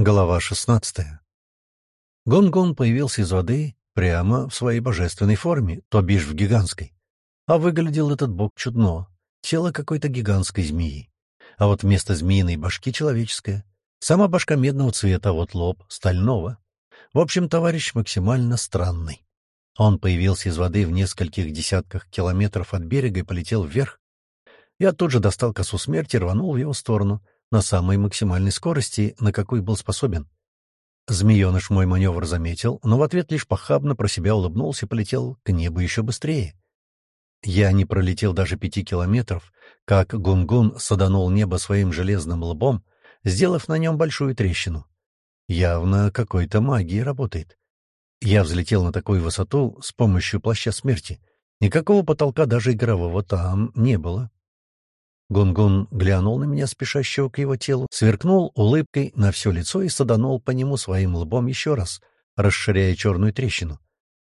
Глава 16. Гон-Гон появился из воды прямо в своей божественной форме, то бишь в гигантской. А выглядел этот бог чудно. Тело какой-то гигантской змеи. А вот вместо змеиной башки человеческая. Сама башка медного цвета, а вот лоб — стального. В общем, товарищ максимально странный. Он появился из воды в нескольких десятках километров от берега и полетел вверх. Я тут же достал косу смерти и рванул в его сторону — на самой максимальной скорости, на какой был способен. Змееныш мой маневр заметил, но в ответ лишь похабно про себя улыбнулся и полетел к небу еще быстрее. Я не пролетел даже пяти километров, как Гунгун -гун саданул небо своим железным лбом, сделав на нем большую трещину. Явно какой-то магией работает. Я взлетел на такую высоту с помощью плаща смерти. Никакого потолка даже игрового там не было. Гунгун глянул на меня, спешащего к его телу, сверкнул улыбкой на все лицо и саданул по нему своим лбом еще раз, расширяя черную трещину.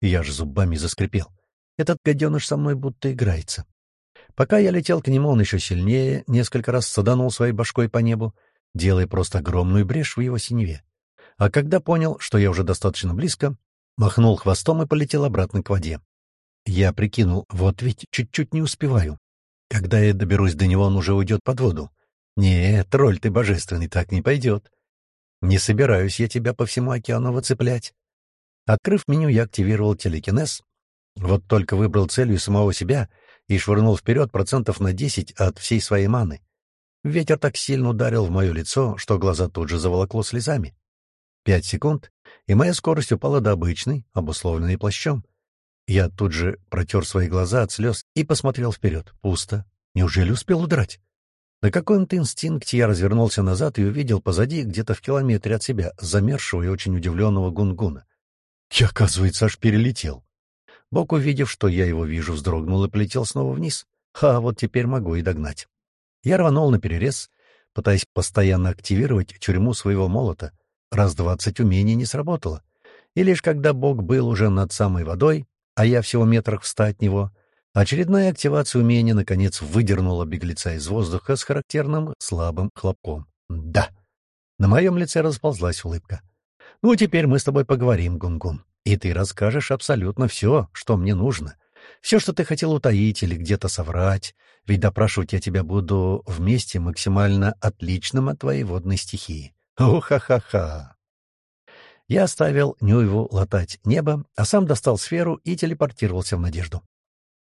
Я же зубами заскрипел. Этот гаденыш со мной будто играется. Пока я летел к нему, он еще сильнее, несколько раз саданул своей башкой по небу, делая просто огромную брешь в его синеве. А когда понял, что я уже достаточно близко, махнул хвостом и полетел обратно к воде. Я прикинул, вот ведь чуть-чуть не успеваю. Когда я доберусь до него, он уже уйдет под воду. Нет, тролль ты божественный, так не пойдет. Не собираюсь я тебя по всему океану выцеплять. Открыв меню, я активировал телекинез. Вот только выбрал целью самого себя и швырнул вперед процентов на десять от всей своей маны. Ветер так сильно ударил в мое лицо, что глаза тут же заволокло слезами. Пять секунд, и моя скорость упала до обычной, обусловленной плащом. Я тут же протер свои глаза от слез и посмотрел вперед. Пусто. Неужели успел удрать? На каком-то инстинкте я развернулся назад и увидел позади, где-то в километре от себя, замерзшего и очень удивленного гунгуна. Я, оказывается, аж перелетел. Бог, увидев, что я его вижу, вздрогнул и полетел снова вниз. Ха, вот теперь могу и догнать. Я рванул на перерез, пытаясь постоянно активировать тюрьму своего молота. Раз двадцать умений не сработало. И лишь когда Бог был уже над самой водой, а я всего метрах в ста от него. Очередная активация умения, наконец, выдернула беглеца из воздуха с характерным слабым хлопком. «Да!» На моем лице расползлась улыбка. «Ну, теперь мы с тобой поговорим, Гунгун, и ты расскажешь абсолютно все, что мне нужно. Все, что ты хотел утаить или где-то соврать, ведь допрашивать я тебя буду вместе максимально отличным от твоей водной стихии. О-ха-ха-ха!» Я оставил Нюеву латать небо, а сам достал сферу и телепортировался в Надежду.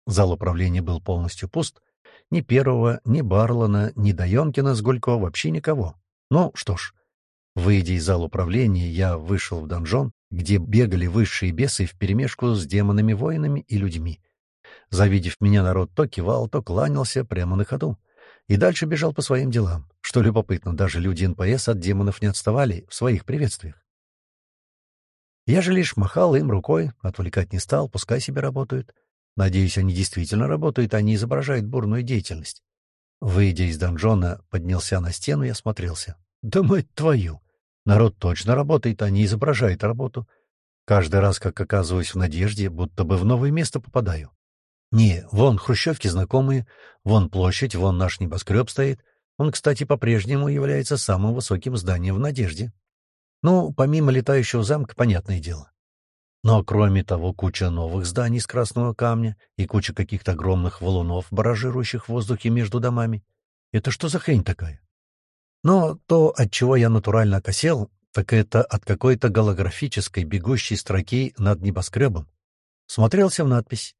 Зал управления был полностью пуст. Ни Первого, ни Барлона, ни Даенкина с Гулько, вообще никого. Ну, что ж. Выйдя из зала управления, я вышел в донжон, где бегали высшие бесы вперемешку с демонами-воинами и людьми. Завидев меня, народ то кивал, то кланялся прямо на ходу. И дальше бежал по своим делам. Что любопытно, даже люди НПС от демонов не отставали в своих приветствиях. Я же лишь махал им рукой, отвлекать не стал, пускай себе работают. Надеюсь, они действительно работают, а не изображают бурную деятельность. Выйдя из донжона, поднялся на стену и осмотрелся. Да мать твою! Народ точно работает, а не изображает работу. Каждый раз, как оказываюсь в надежде, будто бы в новое место попадаю. Не, вон хрущевки знакомые, вон площадь, вон наш небоскреб стоит. Он, кстати, по-прежнему является самым высоким зданием в Надежде. Ну, помимо летающего замка, понятное дело. Но кроме того, куча новых зданий из красного камня и куча каких-то огромных валунов, баражирующих в воздухе между домами. Это что за хрень такая? Но то, от чего я натурально окосел, так это от какой-то голографической бегущей строки над небоскребом. Смотрелся в надпись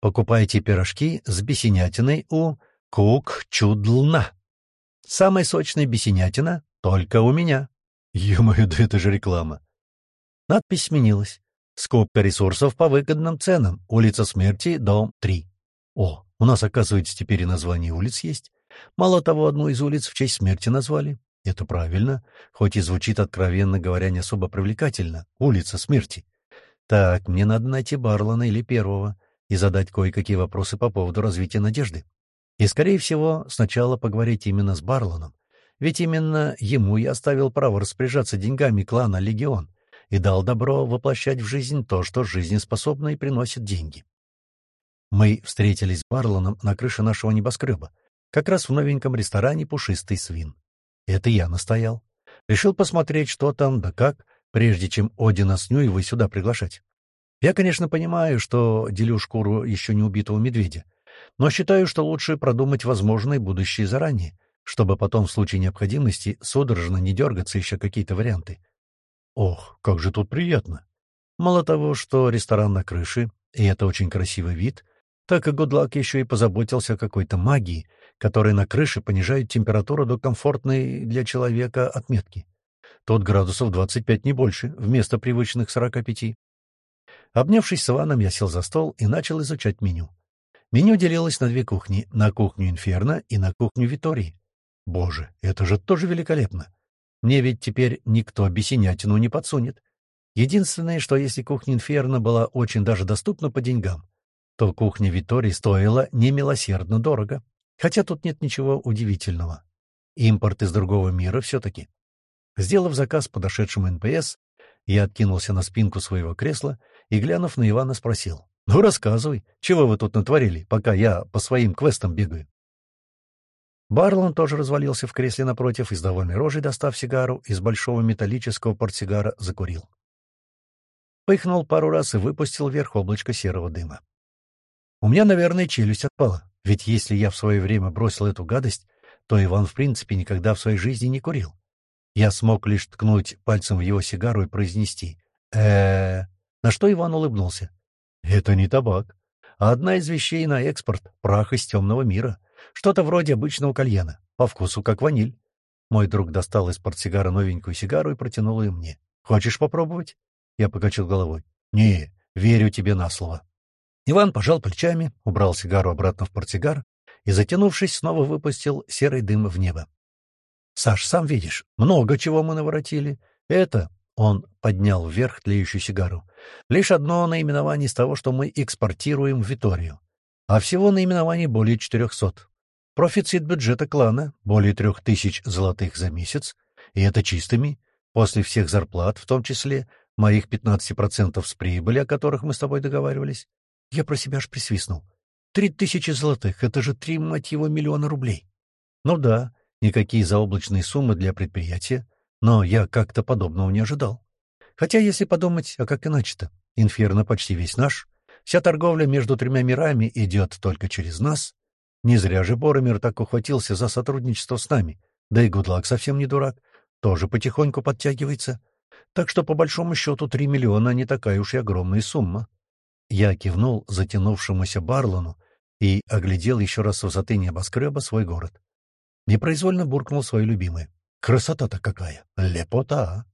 «Покупайте пирожки с бесенятиной у Кук Чудлна». Самая сочная бесенятина только у меня. Ё-моё, да это же реклама. Надпись сменилась. Скупка ресурсов по выгодным ценам. Улица Смерти, дом 3. О, у нас, оказывается, теперь и название улиц есть. Мало того, одну из улиц в честь смерти назвали. Это правильно, хоть и звучит, откровенно говоря, не особо привлекательно. Улица Смерти. Так, мне надо найти Барлана или Первого и задать кое-какие вопросы по поводу развития надежды. И, скорее всего, сначала поговорить именно с Барланом. Ведь именно ему я оставил право распоряжаться деньгами клана «Легион» и дал добро воплощать в жизнь то, что жизнеспособно и приносит деньги. Мы встретились с Барлоном на крыше нашего небоскреба, как раз в новеньком ресторане «Пушистый свин». Это я настоял. Решил посмотреть, что там да как, прежде чем Одина с Нюевой сюда приглашать. Я, конечно, понимаю, что делю шкуру еще не убитого медведя, но считаю, что лучше продумать возможное будущее заранее, чтобы потом в случае необходимости судорожно не дергаться еще какие-то варианты. Ох, как же тут приятно! Мало того, что ресторан на крыше, и это очень красивый вид, так и Гудлак еще и позаботился о какой-то магии, которая на крыше понижает температуру до комфортной для человека отметки. Тут градусов 25 не больше, вместо привычных 45. Обнявшись с Иваном, я сел за стол и начал изучать меню. Меню делилось на две кухни — на кухню Инферно и на кухню Витории. Боже, это же тоже великолепно! Мне ведь теперь никто бесенятину не подсунет. Единственное, что если кухня Инферно была очень даже доступна по деньгам, то кухня Витории стоила немилосердно дорого. Хотя тут нет ничего удивительного. Импорт из другого мира все-таки. Сделав заказ подошедшему НПС, я откинулся на спинку своего кресла и, глянув на Ивана, спросил. «Ну, рассказывай, чего вы тут натворили, пока я по своим квестам бегаю?» Барлон тоже развалился в кресле напротив и с довольной рожей, достав сигару, из большого металлического портсигара закурил. Пыхнул пару раз и выпустил вверх облачко серого дыма. У меня, наверное, челюсть отпала. Ведь если я в свое время бросил эту гадость, то Иван в принципе никогда в своей жизни не курил. Я смог лишь ткнуть пальцем в его сигару и произнести э, На что Иван улыбнулся. «Это не табак, а одна из вещей на экспорт — прах из темного мира. Что-то вроде обычного кальяна, по вкусу как ваниль». Мой друг достал из портсигара новенькую сигару и протянул ее мне. «Хочешь попробовать?» Я покачал головой. «Не, верю тебе на слово». Иван пожал плечами, убрал сигару обратно в портсигар и, затянувшись, снова выпустил серый дым в небо. — Саш, сам видишь, много чего мы наворотили. Это, — он поднял вверх тлеющую сигару, — лишь одно наименование из того, что мы экспортируем в Виторию. А всего наименований более четырехсот. Профицит бюджета клана — более трех тысяч золотых за месяц, и это чистыми, после всех зарплат, в том числе моих 15% с прибыли, о которых мы с тобой договаривались. Я про себя аж присвистнул. Три тысячи золотых — это же три, мать его, миллиона рублей. Ну да, никакие заоблачные суммы для предприятия, но я как-то подобного не ожидал. Хотя, если подумать, а как иначе-то? Инферно почти весь наш. Вся торговля между тремя мирами идет только через нас. Не зря же Боромир так ухватился за сотрудничество с нами. Да и Гудлак совсем не дурак. Тоже потихоньку подтягивается. Так что, по большому счету, три миллиона — не такая уж и огромная сумма. Я кивнул затянувшемуся Барлону и оглядел еще раз с высоты небоскреба свой город. Непроизвольно буркнул свое любимое. «Красота-то какая! Лепота!»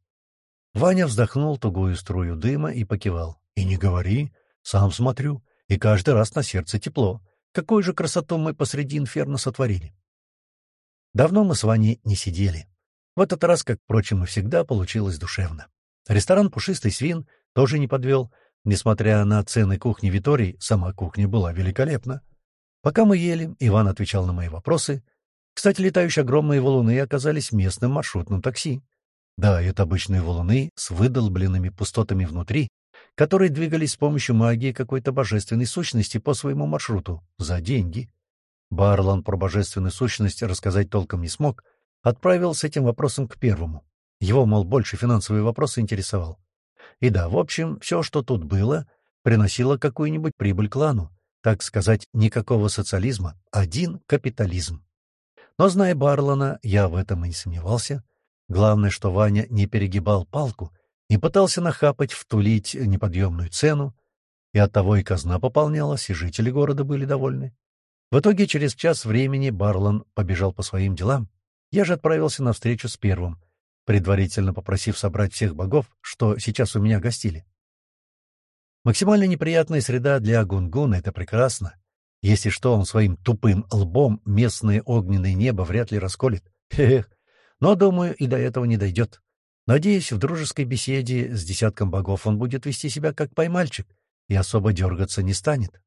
Ваня вздохнул тугую струю дыма и покивал. «И не говори, сам смотрю, и каждый раз на сердце тепло. Какую же красоту мы посреди инферно сотворили!» Давно мы с Ваней не сидели. В этот раз, как, впрочем, и всегда, получилось душевно. Ресторан «Пушистый свин» тоже не подвел — Несмотря на цены кухни Витории, сама кухня была великолепна. Пока мы ели, Иван отвечал на мои вопросы. Кстати, летающие огромные валуны оказались местным маршрутным такси. Да, это обычные валуны с выдолбленными пустотами внутри, которые двигались с помощью магии какой-то божественной сущности по своему маршруту, за деньги. Барлан про божественную сущность рассказать толком не смог, отправил с этим вопросом к первому. Его, мол, больше финансовые вопросы интересовал. И да, в общем, все, что тут было, приносило какую-нибудь прибыль клану. Так сказать, никакого социализма, один капитализм. Но, зная Барлана, я в этом и не сомневался. Главное, что Ваня не перегибал палку, не пытался нахапать, втулить неподъемную цену, и оттого и казна пополнялась, и жители города были довольны. В итоге через час времени Барлан побежал по своим делам. Я же отправился на встречу с первым, предварительно попросив собрать всех богов, что сейчас у меня гостили. Максимально неприятная среда для Гунгуна — это прекрасно. Если что, он своим тупым лбом местное огненное небо вряд ли расколет. Эх, но, думаю, и до этого не дойдет. Надеюсь, в дружеской беседе с десятком богов он будет вести себя как поймальчик и особо дергаться не станет.